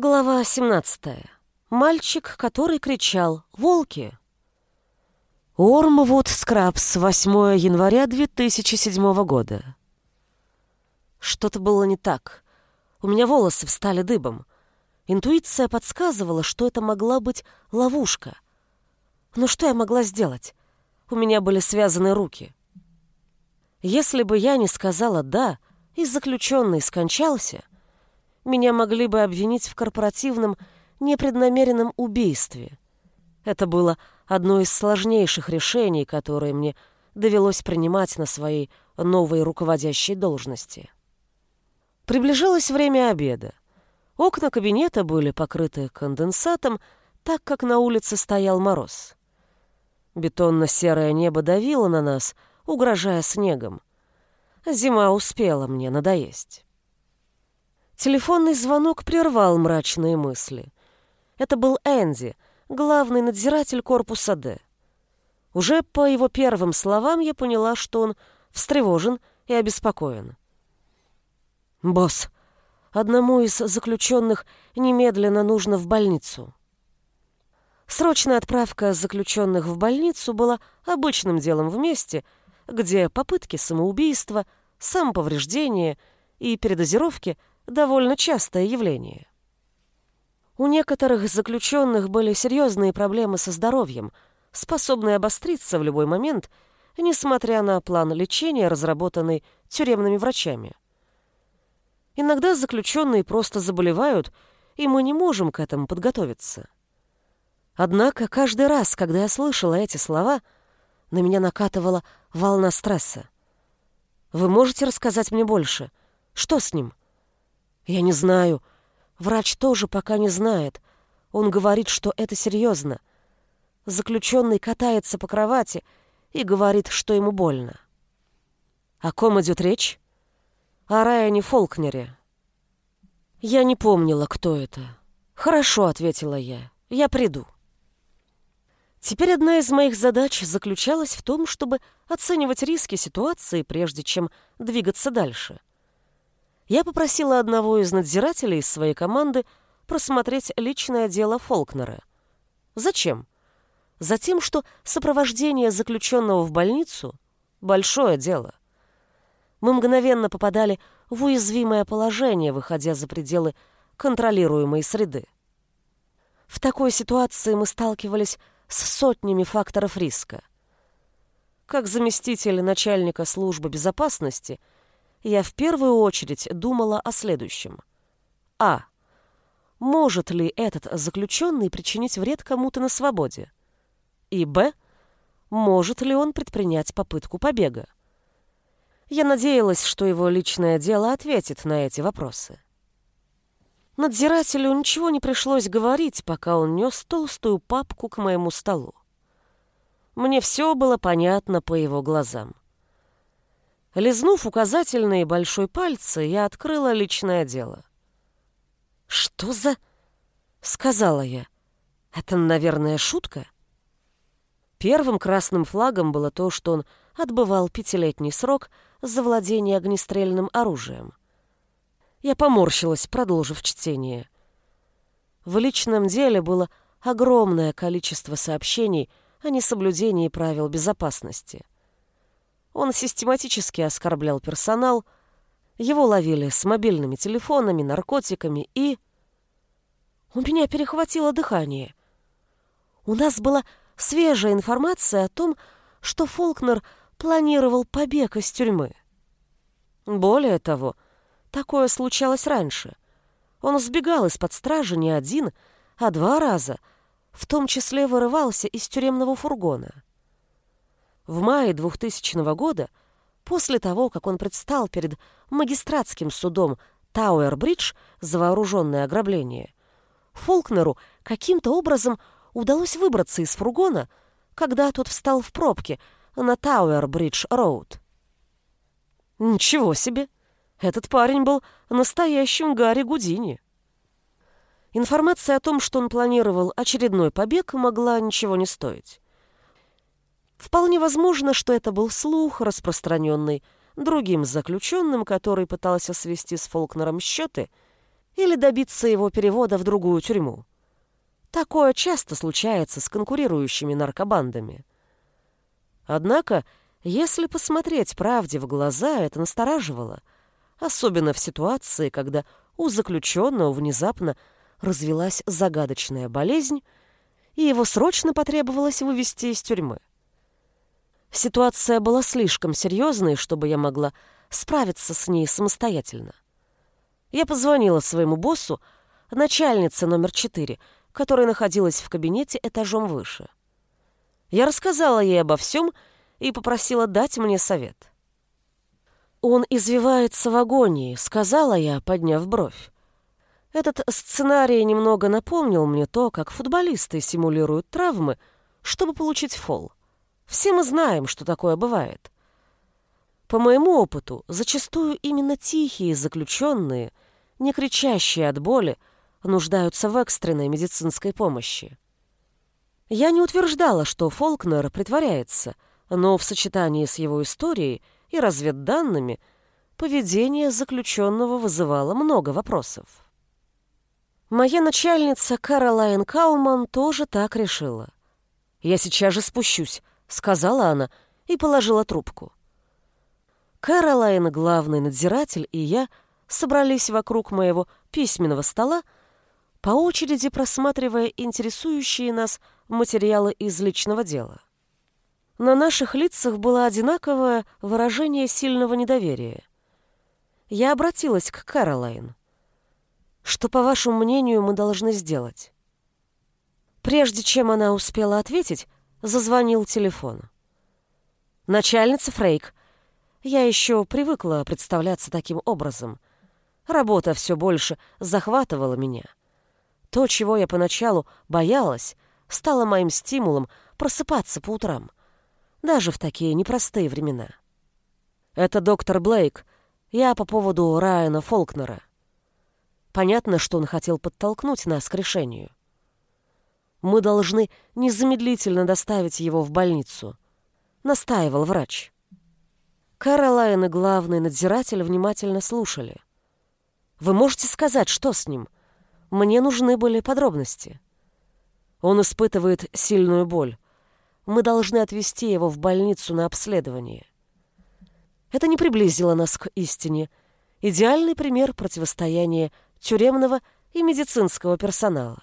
Глава 17. Мальчик, который кричал «Волки!». Ормвуд Скрабс, 8 января 2007 года. Что-то было не так. У меня волосы встали дыбом. Интуиция подсказывала, что это могла быть ловушка. Но что я могла сделать? У меня были связаны руки. Если бы я не сказала «да», и заключенный скончался, меня могли бы обвинить в корпоративном непреднамеренном убийстве. Это было одно из сложнейших решений, которые мне довелось принимать на своей новой руководящей должности. Приближалось время обеда. Окна кабинета были покрыты конденсатом, так как на улице стоял мороз. Бетонно-серое небо давило на нас, угрожая снегом. Зима успела мне надоесть. Телефонный звонок прервал мрачные мысли. Это был Энди, главный надзиратель корпуса «Д». Уже по его первым словам я поняла, что он встревожен и обеспокоен. «Босс, одному из заключенных немедленно нужно в больницу». Срочная отправка заключенных в больницу была обычным делом в месте, где попытки самоубийства, самоповреждения и передозировки – довольно частое явление. У некоторых заключенных были серьезные проблемы со здоровьем, способные обостриться в любой момент, несмотря на план лечения, разработанный тюремными врачами. Иногда заключенные просто заболевают, и мы не можем к этому подготовиться. Однако каждый раз, когда я слышала эти слова, на меня накатывала волна стресса. Вы можете рассказать мне больше? Что с ним? Я не знаю. Врач тоже пока не знает. Он говорит, что это серьезно. Заключенный катается по кровати и говорит, что ему больно. О ком идет речь? О Райане Фолкнере. Я не помнила, кто это. Хорошо, ответила я. Я приду. Теперь одна из моих задач заключалась в том, чтобы оценивать риски ситуации, прежде чем двигаться дальше я попросила одного из надзирателей из своей команды просмотреть личное дело Фолкнера. Зачем? Затем, что сопровождение заключенного в больницу – большое дело. Мы мгновенно попадали в уязвимое положение, выходя за пределы контролируемой среды. В такой ситуации мы сталкивались с сотнями факторов риска. Как заместитель начальника службы безопасности – я в первую очередь думала о следующем. А. Может ли этот заключенный причинить вред кому-то на свободе? И Б. Может ли он предпринять попытку побега? Я надеялась, что его личное дело ответит на эти вопросы. Надзирателю ничего не пришлось говорить, пока он нес толстую папку к моему столу. Мне все было понятно по его глазам. Лизнув указательные большой пальцы, я открыла личное дело. «Что за...» — сказала я. «Это, наверное, шутка?» Первым красным флагом было то, что он отбывал пятилетний срок за владение огнестрельным оружием. Я поморщилась, продолжив чтение. В личном деле было огромное количество сообщений о несоблюдении правил безопасности — он систематически оскорблял персонал, его ловили с мобильными телефонами, наркотиками и... У меня перехватило дыхание. У нас была свежая информация о том, что Фолкнер планировал побег из тюрьмы. Более того, такое случалось раньше. Он сбегал из-под стражи не один, а два раза, в том числе вырывался из тюремного фургона. В мае 2000 года, после того, как он предстал перед магистратским судом Тауэр-Бридж за вооруженное ограбление, Фолкнеру каким-то образом удалось выбраться из фургона, когда тот встал в пробке на Тауэр-Бридж-Роуд. Ничего себе! Этот парень был настоящим Гарри Гудини. Информация о том, что он планировал очередной побег, могла ничего не стоить. Вполне возможно, что это был слух, распространенный другим заключенным, который пытался свести с Фолкнером счеты или добиться его перевода в другую тюрьму. Такое часто случается с конкурирующими наркобандами. Однако, если посмотреть правде в глаза, это настораживало, особенно в ситуации, когда у заключенного внезапно развелась загадочная болезнь, и его срочно потребовалось вывести из тюрьмы. Ситуация была слишком серьезной, чтобы я могла справиться с ней самостоятельно. Я позвонила своему боссу, начальнице номер четыре, которая находилась в кабинете этажом выше. Я рассказала ей обо всем и попросила дать мне совет. «Он извивается в агонии», — сказала я, подняв бровь. Этот сценарий немного напомнил мне то, как футболисты симулируют травмы, чтобы получить фол. Все мы знаем, что такое бывает. По моему опыту, зачастую именно тихие заключенные, не кричащие от боли, нуждаются в экстренной медицинской помощи. Я не утверждала, что Фолкнер притворяется, но в сочетании с его историей и разведданными поведение заключенного вызывало много вопросов. Моя начальница Каролайн Кауман тоже так решила. «Я сейчас же спущусь», — сказала она и положила трубку. Каролайн, главный надзиратель, и я собрались вокруг моего письменного стола, по очереди просматривая интересующие нас материалы из личного дела. На наших лицах было одинаковое выражение сильного недоверия. Я обратилась к Каролайн. Что, по вашему мнению, мы должны сделать?» Прежде чем она успела ответить, зазвонил телефон. «Начальница Фрейк. Я еще привыкла представляться таким образом. Работа все больше захватывала меня. То, чего я поначалу боялась, стало моим стимулом просыпаться по утрам, даже в такие непростые времена. Это доктор Блейк. Я по поводу Райана Фолкнера. Понятно, что он хотел подтолкнуть нас к решению. Мы должны незамедлительно доставить его в больницу, настаивал врач. Каролайн и главный надзиратель внимательно слушали. Вы можете сказать, что с ним? Мне нужны были подробности. Он испытывает сильную боль. Мы должны отвезти его в больницу на обследование. Это не приблизило нас к истине. Идеальный пример противостояния тюремного и медицинского персонала.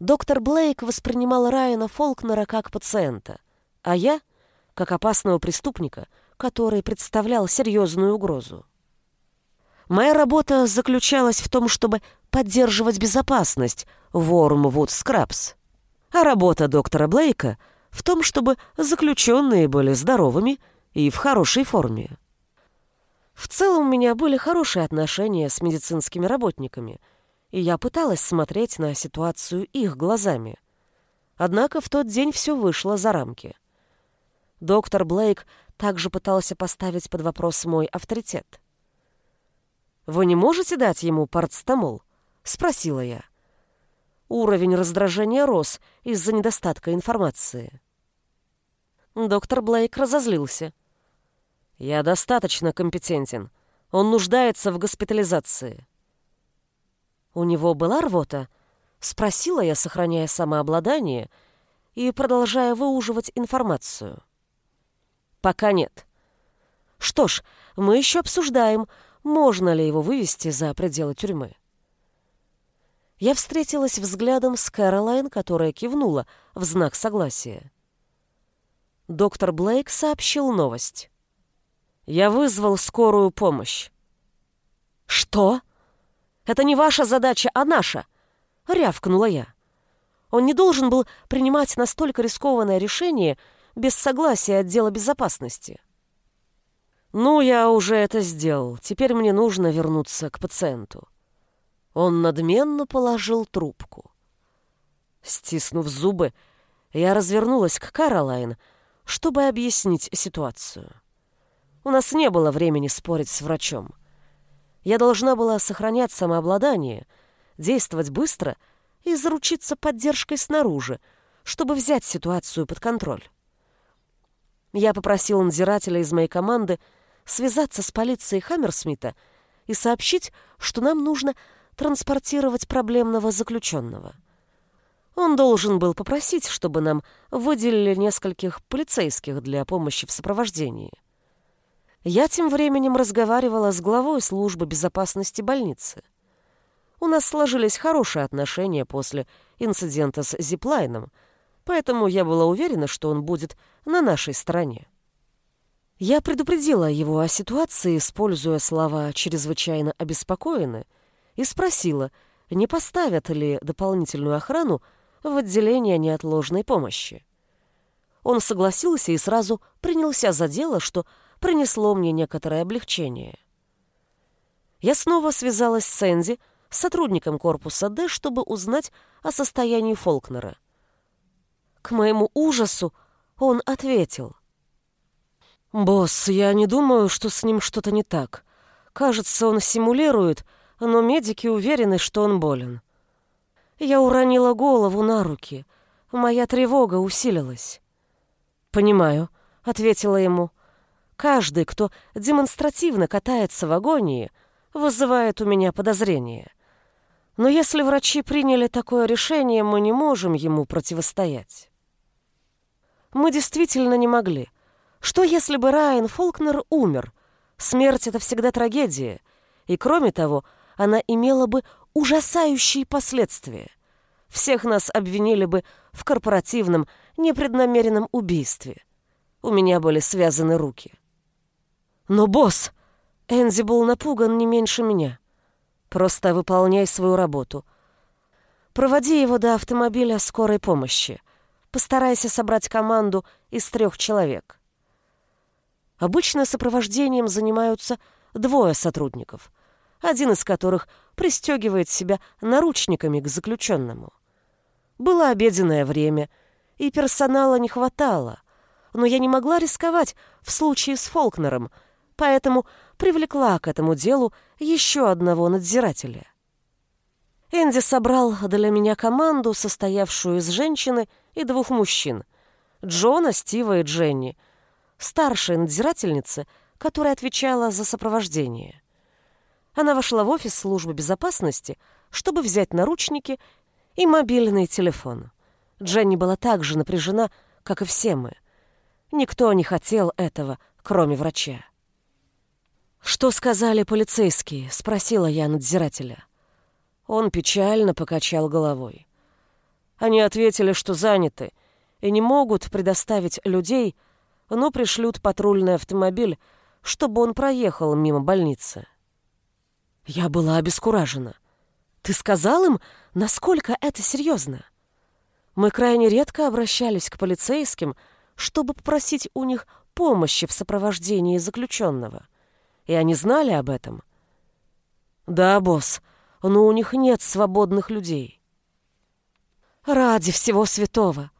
Доктор Блейк воспринимал Райана Фолкнера как пациента, а я — как опасного преступника, который представлял серьезную угрозу. Моя работа заключалась в том, чтобы поддерживать безопасность Вормвуд Скрабс, а работа доктора Блейка в том, чтобы заключенные были здоровыми и в хорошей форме. В целом у меня были хорошие отношения с медицинскими работниками, и я пыталась смотреть на ситуацию их глазами. Однако в тот день все вышло за рамки. Доктор Блейк также пытался поставить под вопрос мой авторитет. «Вы не можете дать ему парацетамол?» — спросила я. Уровень раздражения рос из-за недостатка информации. Доктор Блейк разозлился — я достаточно компетентен. Он нуждается в госпитализации. У него была рвота? Спросила я, сохраняя самообладание и продолжая выуживать информацию. Пока нет. Что ж, мы еще обсуждаем, можно ли его вывести за пределы тюрьмы. Я встретилась взглядом с Кэролайн, которая кивнула в знак согласия. Доктор Блейк сообщил новость. Я вызвал скорую помощь. Что? Это не ваша задача, а наша, рявкнула я. Он не должен был принимать настолько рискованное решение без согласия отдела безопасности. Ну, я уже это сделал. Теперь мне нужно вернуться к пациенту. Он надменно положил трубку. Стиснув зубы, я развернулась к Каролайн, чтобы объяснить ситуацию. У нас не было времени спорить с врачом. Я должна была сохранять самообладание, действовать быстро и заручиться поддержкой снаружи, чтобы взять ситуацию под контроль. Я попросил надзирателя из моей команды связаться с полицией Хаммерсмита и сообщить, что нам нужно транспортировать проблемного заключенного. Он должен был попросить, чтобы нам выделили нескольких полицейских для помощи в сопровождении. Я тем временем разговаривала с главой службы безопасности больницы. У нас сложились хорошие отношения после инцидента с Зиплайном, поэтому я была уверена, что он будет на нашей стороне. Я предупредила его о ситуации, используя слова «чрезвычайно обеспокоены», и спросила, не поставят ли дополнительную охрану в отделение неотложной помощи. Он согласился и сразу принялся за дело, что принесло мне некоторое облегчение. Я снова связалась с Сэнди, сотрудником корпуса Д, чтобы узнать о состоянии Фолкнера. К моему ужасу он ответил. «Босс, я не думаю, что с ним что-то не так. Кажется, он симулирует, но медики уверены, что он болен». Я уронила голову на руки. Моя тревога усилилась. «Понимаю», — ответила ему. «Каждый, кто демонстративно катается в агонии, вызывает у меня подозрение. Но если врачи приняли такое решение, мы не можем ему противостоять». Мы действительно не могли. Что если бы Райан Фолкнер умер? Смерть — это всегда трагедия. И кроме того, она имела бы ужасающие последствия. Всех нас обвинили бы в корпоративном, непреднамеренном убийстве. У меня были связаны руки. Но, босс, Энзи был напуган не меньше меня. Просто выполняй свою работу. Проводи его до автомобиля скорой помощи. Постарайся собрать команду из трех человек. Обычно сопровождением занимаются двое сотрудников, один из которых пристегивает себя наручниками к заключенному. Было обеденное время, и персонала не хватало, но я не могла рисковать в случае с Фолкнером, поэтому привлекла к этому делу еще одного надзирателя. Энди собрал для меня команду, состоявшую из женщины и двух мужчин — Джона, Стива и Дженни — старшей надзирательницы, которая отвечала за сопровождение. Она вошла в офис службы безопасности, чтобы взять наручники и мобильный телефон. Дженни была так же напряжена, как и все мы. Никто не хотел этого, кроме врача. «Что сказали полицейские?» — спросила я надзирателя. Он печально покачал головой. Они ответили, что заняты и не могут предоставить людей, но пришлют патрульный автомобиль, чтобы он проехал мимо больницы. Я была обескуражена. Ты сказал им, насколько это серьезно? Мы крайне редко обращались к полицейским, чтобы попросить у них помощи в сопровождении заключенного. И они знали об этом. Да, босс, но у них нет свободных людей. Ради всего святого.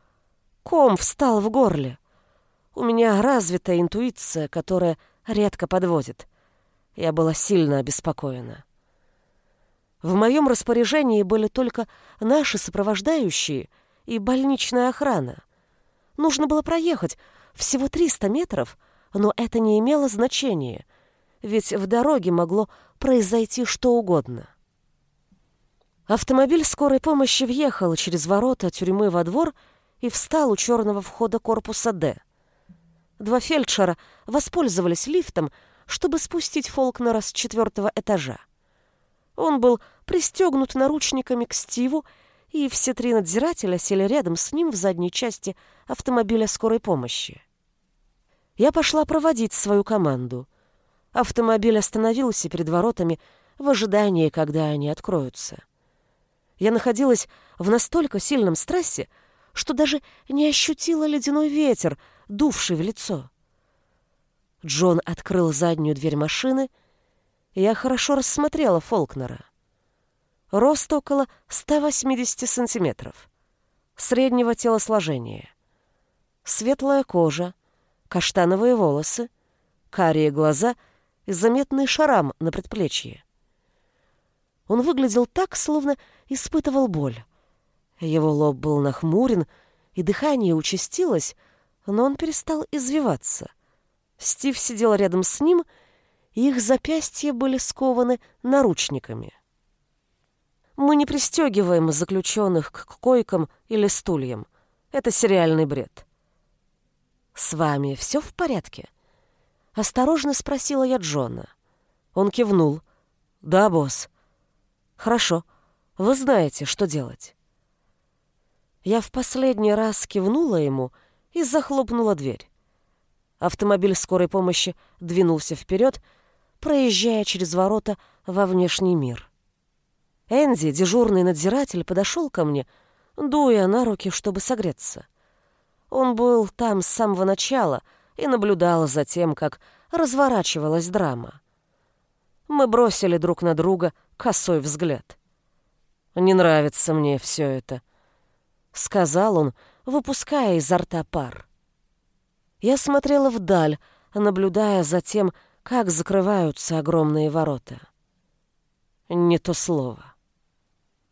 Ком встал в горле. У меня развитая интуиция, которая редко подводит. Я была сильно обеспокоена. В моем распоряжении были только наши сопровождающие и больничная охрана. Нужно было проехать всего 300 метров, но это не имело значения, ведь в дороге могло произойти что угодно. Автомобиль скорой помощи въехал через ворота тюрьмы во двор и встал у черного входа корпуса «Д». Два фельдшера воспользовались лифтом, чтобы спустить Фолкнера с четвертого этажа. Он был пристегнут наручниками к Стиву, и все три надзирателя сели рядом с ним в задней части автомобиля скорой помощи. Я пошла проводить свою команду. Автомобиль остановился перед воротами в ожидании, когда они откроются. Я находилась в настолько сильном стрессе, что даже не ощутила ледяной ветер, дувший в лицо. Джон открыл заднюю дверь машины, и я хорошо рассмотрела Фолкнера. Рост около 180 сантиметров. Среднего телосложения. Светлая кожа, каштановые волосы, карие глаза и заметный шрам на предплечье. Он выглядел так, словно испытывал боль. Его лоб был нахмурен, и дыхание участилось, но он перестал извиваться. Стив сидел рядом с ним, и их запястья были скованы наручниками. Мы не пристегиваем заключенных к койкам или стульям. Это сериальный бред. «С вами все в порядке?» Осторожно спросила я Джона. Он кивнул. «Да, босс». «Хорошо. Вы знаете, что делать». Я в последний раз кивнула ему и захлопнула дверь. Автомобиль скорой помощи двинулся вперед, проезжая через ворота во внешний мир. Энди, дежурный надзиратель, подошел ко мне, дуя на руки, чтобы согреться. Он был там с самого начала и наблюдал за тем, как разворачивалась драма. Мы бросили друг на друга косой взгляд. «Не нравится мне все это», — сказал он, выпуская изо рта пар. Я смотрела вдаль, наблюдая за тем, как закрываются огромные ворота. Не то слово.